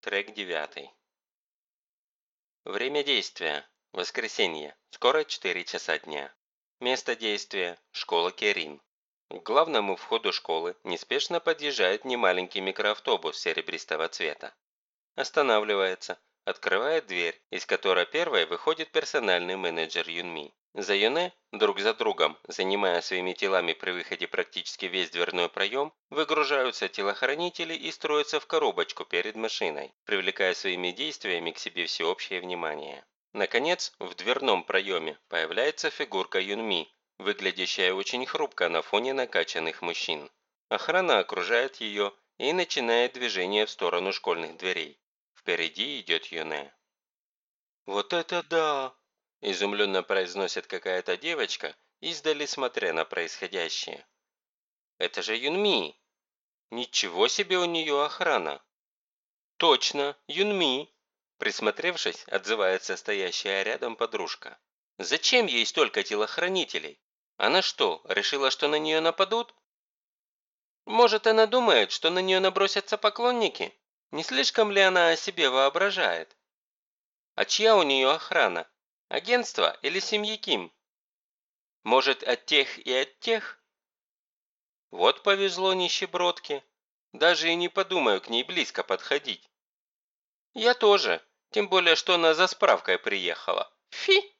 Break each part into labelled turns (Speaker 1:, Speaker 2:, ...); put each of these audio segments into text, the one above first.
Speaker 1: Трек 9. Время действия. Воскресенье. Скоро 4 часа дня. Место действия. Школа Керин. К главному входу школы неспешно подъезжает немаленький микроавтобус серебристого цвета. Останавливается, открывает дверь, из которой первой выходит персональный менеджер Юнми. За Юне, друг за другом, занимая своими телами при выходе практически весь дверной проем, выгружаются телохранители и строятся в коробочку перед машиной, привлекая своими действиями к себе всеобщее внимание. Наконец, в дверном проеме появляется фигурка Юнми, выглядящая очень хрупко на фоне накачанных мужчин. Охрана окружает ее и начинает движение в сторону школьных дверей. Впереди идет Юне. «Вот это да!» – изумленно произносит какая-то девочка, издали смотря на происходящее. «Это же Юнми! Ничего себе у нее охрана!» «Точно, Юнми!» – присмотревшись, отзывается стоящая рядом подружка. «Зачем ей столько телохранителей? Она что, решила, что на нее нападут?» «Может, она думает, что на нее набросятся поклонники? Не слишком ли она о себе воображает?» «А чья у нее охрана? Агентство или семьи Ким? Может, от тех и от тех? Вот повезло нищебродке. Даже и не подумаю к ней близко подходить. Я тоже, тем более, что она за справкой приехала. Фи!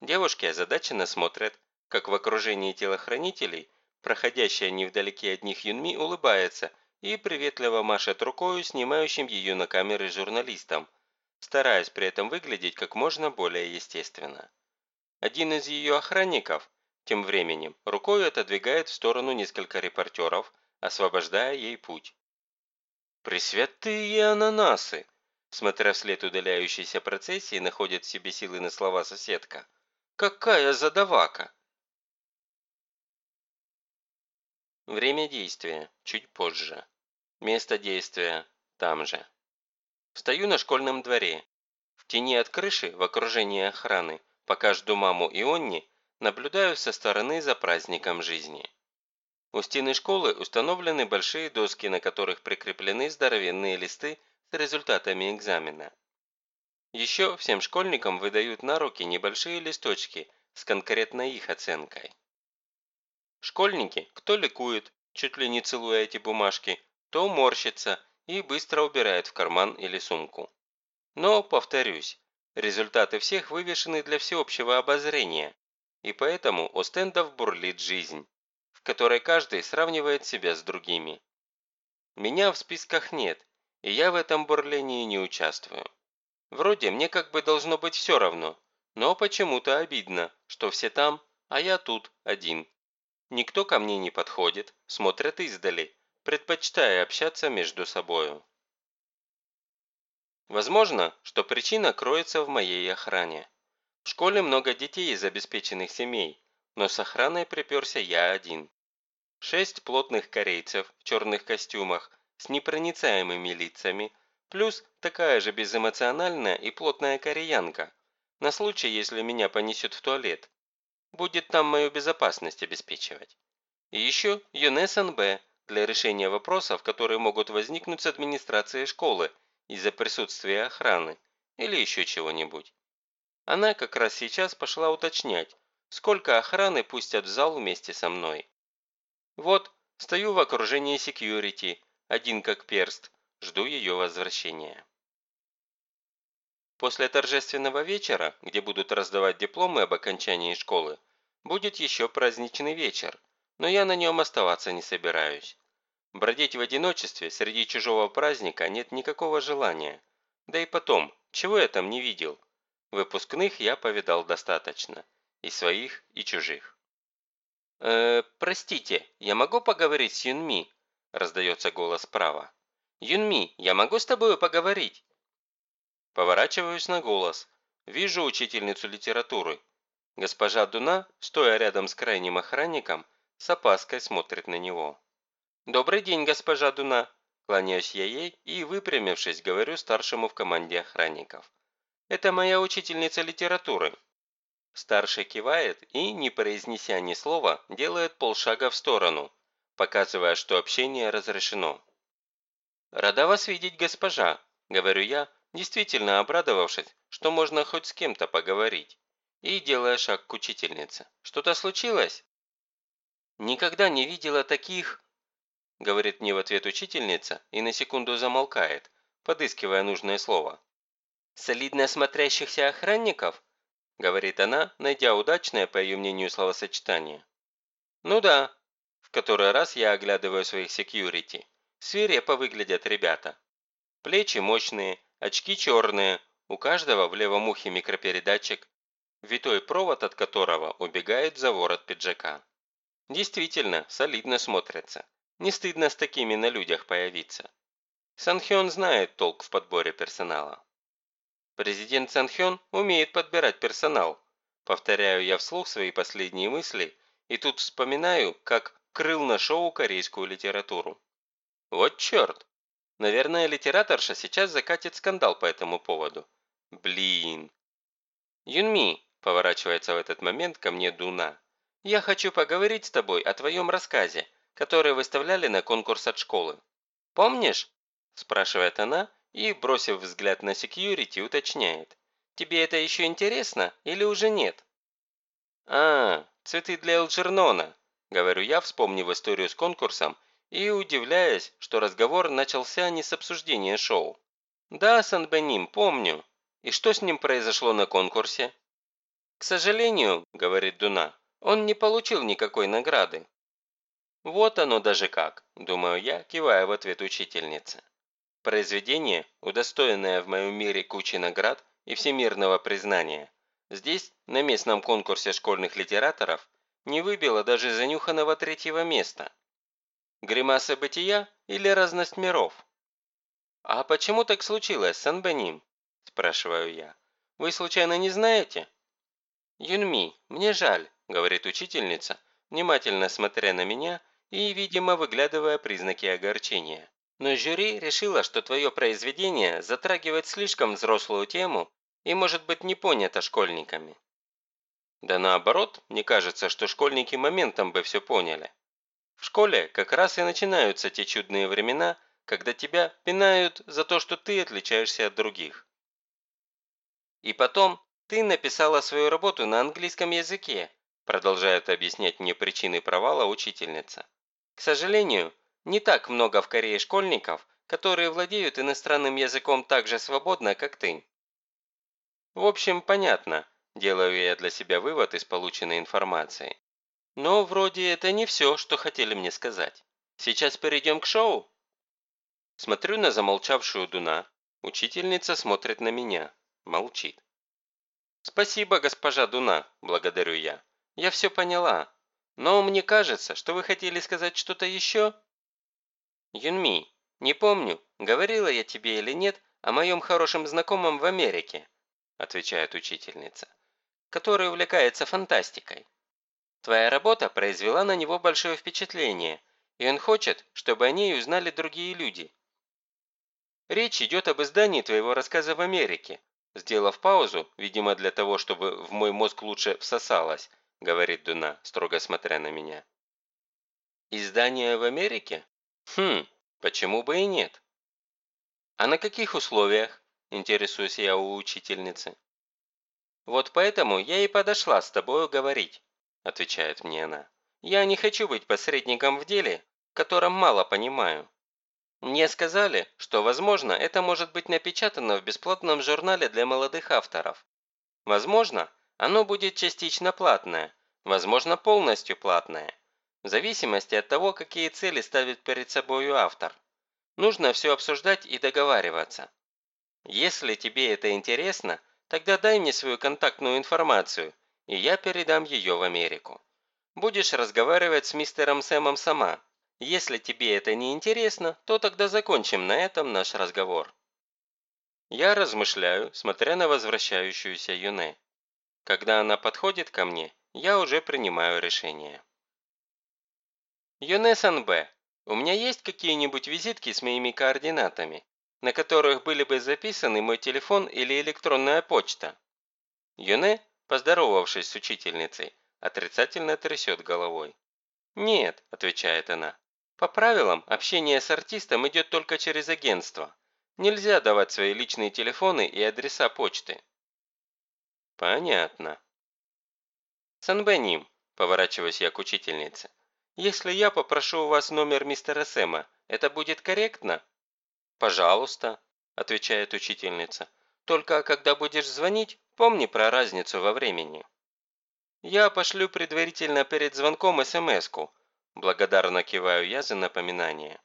Speaker 1: Девушки озадаченно смотрят, как в окружении телохранителей, проходящая невдалеке от них Юнми улыбается и приветливо машет рукою снимающим ее на камеры журналистам, стараясь при этом выглядеть как можно более естественно. Один из ее охранников, тем временем, рукой отодвигает в сторону несколько репортеров, освобождая ей путь. «Пресвятые ананасы!» Смотря вслед удаляющейся процессии, находит в себе силы на слова соседка. «Какая задавака!» Время действия – чуть позже. Место действия – там же. Стою на школьном дворе. В тени от крыши, в окружении охраны, пока жду маму и Онни, наблюдаю со стороны за праздником жизни. У стены школы установлены большие доски, на которых прикреплены здоровенные листы с результатами экзамена. Еще всем школьникам выдают на руки небольшие листочки с конкретной их оценкой. Школьники, кто ликует, чуть ли не целуя эти бумажки, то морщится и быстро убирает в карман или сумку. Но, повторюсь, результаты всех вывешены для всеобщего обозрения, и поэтому у стендов бурлит жизнь, в которой каждый сравнивает себя с другими. Меня в списках нет, и я в этом бурлении не участвую. Вроде мне как бы должно быть все равно, но почему-то обидно, что все там, а я тут один. Никто ко мне не подходит, смотрят издали, предпочитая общаться между собою. Возможно, что причина кроется в моей охране. В школе много детей из обеспеченных семей, но с охраной приперся я один. Шесть плотных корейцев в черных костюмах с непроницаемыми лицами, плюс такая же безэмоциональная и плотная кореянка, на случай, если меня понесет в туалет. Будет там мою безопасность обеспечивать. И еще Юнес НБ, для решения вопросов, которые могут возникнуть с администрацией школы из-за присутствия охраны или еще чего-нибудь. Она как раз сейчас пошла уточнять, сколько охраны пустят в зал вместе со мной. Вот, стою в окружении секьюрити, один как перст, жду ее возвращения. После торжественного вечера, где будут раздавать дипломы об окончании школы, будет еще праздничный вечер, но я на нем оставаться не собираюсь. Бродить в одиночестве среди чужого праздника нет никакого желания. Да и потом, чего я там не видел? Выпускных я повидал достаточно. И своих, и чужих. «Э, простите, я могу поговорить с Юнми?» раздается голос справа. «Юнми, я могу с тобой поговорить?» Поворачиваюсь на голос. Вижу учительницу литературы. Госпожа Дуна, стоя рядом с крайним охранником, с опаской смотрит на него. «Добрый день, госпожа Дуна!» Кланяюсь я ей и, выпрямившись, говорю старшему в команде охранников. «Это моя учительница литературы». Старший кивает и, не произнеся ни слова, делает полшага в сторону, показывая, что общение разрешено. «Рада вас видеть, госпожа», – говорю я, действительно обрадовавшись, что можно хоть с кем-то поговорить, и делая шаг к учительнице. «Что-то случилось?» «Никогда не видела таких...» – говорит мне в ответ учительница и на секунду замолкает, подыскивая нужное слово. «Солидно смотрящихся охранников?» – говорит она, найдя удачное, по ее мнению, словосочетание. «Ну да», – в который раз я оглядываю своих секьюрити. Свирепо выглядят ребята. Плечи мощные, очки черные, у каждого в левом ухе микропередатчик, витой провод от которого убегает за ворот пиджака. Действительно, солидно смотрятся. Не стыдно с такими на людях появиться. Санхён знает толк в подборе персонала. Президент Санхён умеет подбирать персонал. Повторяю я вслух свои последние мысли и тут вспоминаю, как крыл на шоу корейскую литературу. Вот черт! Наверное, литераторша сейчас закатит скандал по этому поводу. Блин. Юнми, поворачивается в этот момент ко мне Дуна. Я хочу поговорить с тобой о твоем рассказе, который выставляли на конкурс от школы. Помнишь? Спрашивает она и, бросив взгляд на секьюрити, уточняет. Тебе это еще интересно или уже нет? А, цветы для Элджернона, говорю я, вспомнив историю с конкурсом и удивляясь, что разговор начался не с обсуждения шоу. «Да, Санбеним, помню. И что с ним произошло на конкурсе?» «К сожалению», – говорит Дуна, – «он не получил никакой награды». «Вот оно даже как», – думаю я, кивая в ответ учительнице. Произведение, удостоенное в моем мире кучи наград и всемирного признания, здесь, на местном конкурсе школьных литераторов, не выбило даже занюханного третьего места – Гримаса бытия или разность миров? «А почему так случилось, Санбеним?» – спрашиваю я. «Вы случайно не знаете?» «Юнми, мне жаль», – говорит учительница, внимательно смотря на меня и, видимо, выглядывая признаки огорчения. «Но жюри решило, что твое произведение затрагивает слишком взрослую тему и может быть не понято школьниками». Да наоборот, мне кажется, что школьники моментом бы все поняли. В школе как раз и начинаются те чудные времена, когда тебя пинают за то, что ты отличаешься от других. И потом, ты написала свою работу на английском языке, продолжает объяснять мне причины провала учительница. К сожалению, не так много в Корее школьников, которые владеют иностранным языком так же свободно, как ты. В общем, понятно, делаю я для себя вывод из полученной информации. Но вроде это не все, что хотели мне сказать. Сейчас перейдем к шоу?» Смотрю на замолчавшую Дуна. Учительница смотрит на меня. Молчит. «Спасибо, госпожа Дуна», – благодарю я. «Я все поняла. Но мне кажется, что вы хотели сказать что-то еще?» «Юнми, не помню, говорила я тебе или нет о моем хорошем знакомом в Америке», – отвечает учительница, «который увлекается фантастикой. Твоя работа произвела на него большое впечатление, и он хочет, чтобы о ней узнали другие люди. Речь идет об издании твоего рассказа в Америке. Сделав паузу, видимо для того, чтобы в мой мозг лучше всосалось, говорит Дуна, строго смотря на меня. Издание в Америке? Хм, почему бы и нет? А на каких условиях? Интересуюсь я у учительницы. Вот поэтому я и подошла с тобою говорить отвечает мне она. «Я не хочу быть посредником в деле, в котором мало понимаю. Мне сказали, что, возможно, это может быть напечатано в бесплатном журнале для молодых авторов. Возможно, оно будет частично платное, возможно, полностью платное, в зависимости от того, какие цели ставит перед собой автор. Нужно все обсуждать и договариваться. Если тебе это интересно, тогда дай мне свою контактную информацию – и я передам ее в Америку. Будешь разговаривать с мистером Сэмом сама. Если тебе это не интересно, то тогда закончим на этом наш разговор. Я размышляю, смотря на возвращающуюся Юне. Когда она подходит ко мне, я уже принимаю решение. Юне Санбэ, у меня есть какие-нибудь визитки с моими координатами, на которых были бы записаны мой телефон или электронная почта? Юне Поздоровавшись с учительницей, отрицательно трясет головой. «Нет», – отвечает она, По правилам, общение с артистом идет только через агентство. Нельзя давать свои личные телефоны и адреса почты. Понятно. Санбеним, поворачиваюсь я к учительнице. Если я попрошу у вас номер мистера Сэма, это будет корректно? Пожалуйста, отвечает учительница. Только когда будешь звонить, помни про разницу во времени. Я пошлю предварительно перед звонком СМС-ку. Благодарно киваю я за напоминание.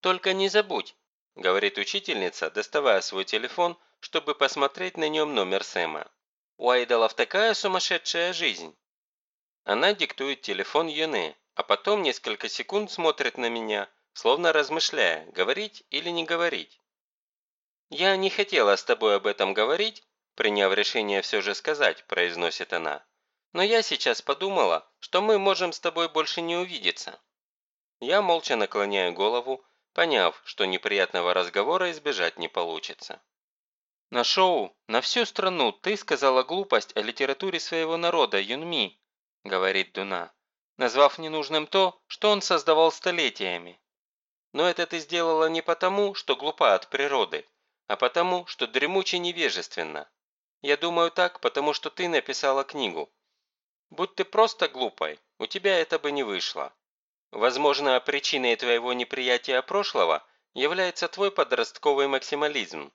Speaker 1: Только не забудь, говорит учительница, доставая свой телефон, чтобы посмотреть на нем номер Сэма. У айдолов такая сумасшедшая жизнь. Она диктует телефон Юне, а потом несколько секунд смотрит на меня, словно размышляя, говорить или не говорить. «Я не хотела с тобой об этом говорить», приняв решение все же сказать, произносит она. «Но я сейчас подумала, что мы можем с тобой больше не увидеться». Я молча наклоняю голову, поняв, что неприятного разговора избежать не получится. «На шоу на всю страну ты сказала глупость о литературе своего народа, Юнми», говорит Дуна, назвав ненужным то, что он создавал столетиями. Но это ты сделала не потому, что глупа от природы, а потому, что дремуче невежественно. Я думаю так, потому что ты написала книгу. Будь ты просто глупой, у тебя это бы не вышло. Возможно, причиной твоего неприятия прошлого является твой подростковый максимализм.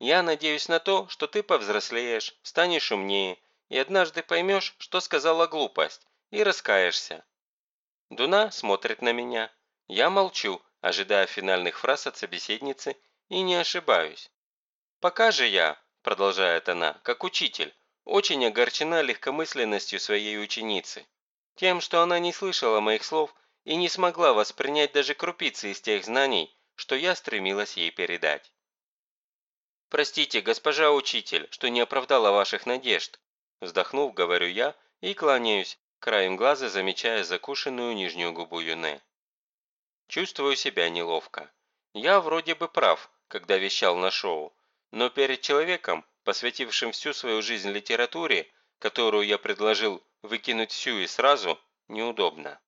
Speaker 1: Я надеюсь на то, что ты повзрослеешь, станешь умнее и однажды поймешь, что сказала глупость, и раскаешься. Дуна смотрит на меня. Я молчу, ожидая финальных фраз от собеседницы и не ошибаюсь. Пока же я, продолжает она, как учитель, очень огорчена легкомысленностью своей ученицы. Тем, что она не слышала моих слов и не смогла воспринять даже крупицы из тех знаний, что я стремилась ей передать. «Простите, госпожа учитель, что не оправдала ваших надежд», вздохнув, говорю я и кланяюсь, краем глаза замечая закушенную нижнюю губу Юне. Чувствую себя неловко. Я вроде бы прав, когда вещал на шоу, но перед человеком, посвятившим всю свою жизнь литературе, которую я предложил выкинуть всю и сразу, неудобно.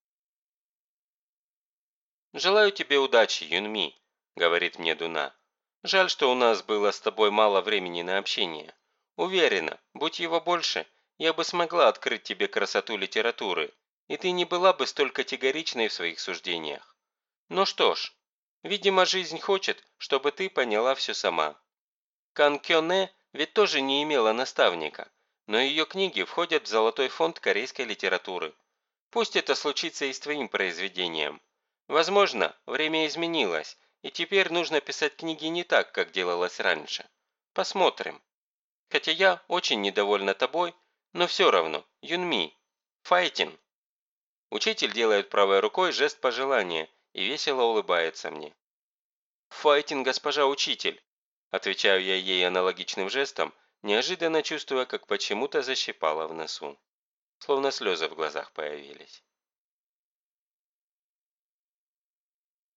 Speaker 1: «Желаю тебе удачи, Юнми», – говорит мне Дуна. «Жаль, что у нас было с тобой мало времени на общение. Уверена, будь его больше, я бы смогла открыть тебе красоту литературы, и ты не была бы столь категоричной в своих суждениях. Ну что ж, видимо, жизнь хочет, чтобы ты поняла все сама. Кан Кёне ведь тоже не имела наставника, но ее книги входят в золотой фонд корейской литературы. Пусть это случится и с твоим произведением. Возможно, время изменилось, и теперь нужно писать книги не так, как делалось раньше. Посмотрим. Хотя я очень недовольна тобой но все равно, Юнми, файтин. Учитель делает правой рукой жест пожелания и весело улыбается мне. «Файтин, госпожа учитель!» Отвечаю я ей аналогичным жестом, неожиданно чувствуя, как почему-то защипало в носу. Словно слезы в глазах появились.